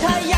太阳